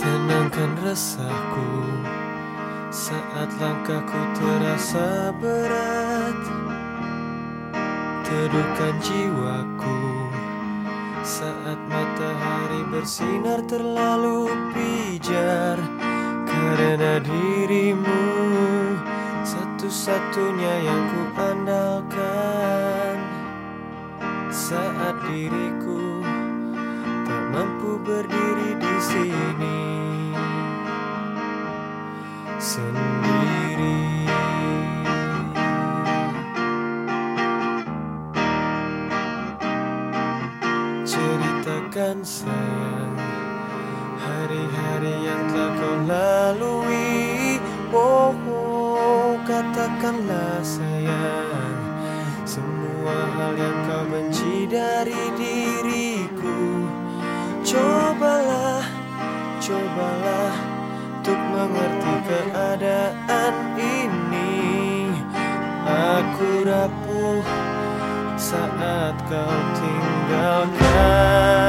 Bangunkan resahku Saat langkahku terasa berat. Teduhkan jiwaku Saat matahari bersinar terlalu pijar. Karena dirimu Satu-satunya yang ku andalkan Saat diriku Tak mampu berdiri Sendiri. Ceritakan sayang Hari-hari yang telah kau lalui. Oh, oh katakanlah sayang Semua hal yang kau benci dari diriku. Cobalah, cobalah Untuk mengerti keadaan ini Aku rapuh saat kau tinggalkan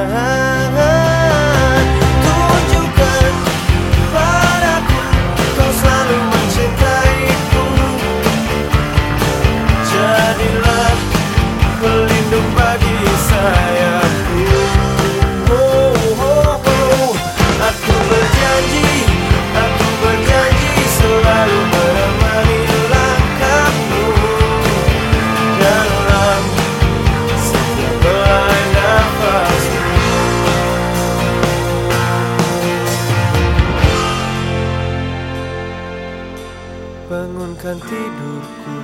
Bangunkan tidurku.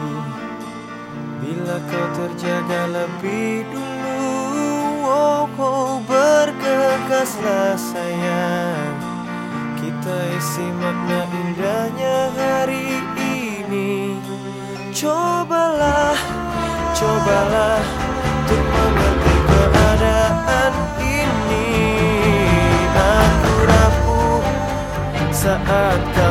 Bila kau terjaga lebih dulu oh, oh, Bergegaslah sayang. Kita isi makna indahnya hari ini. Cobalah, cobalah Untuk mengerti keadaan ini. Aku rapuh saat kau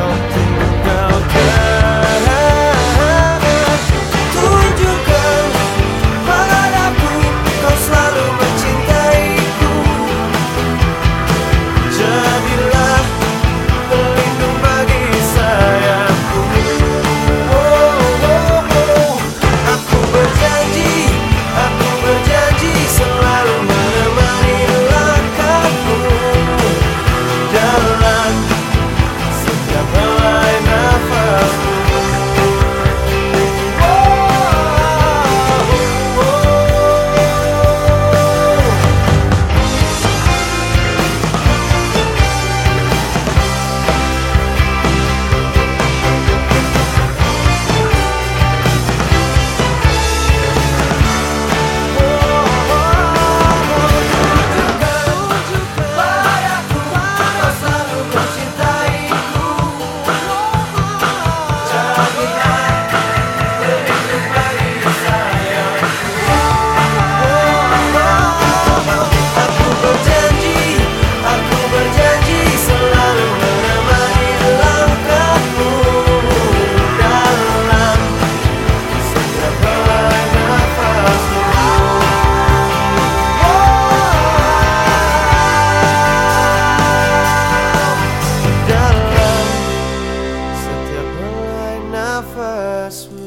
first move.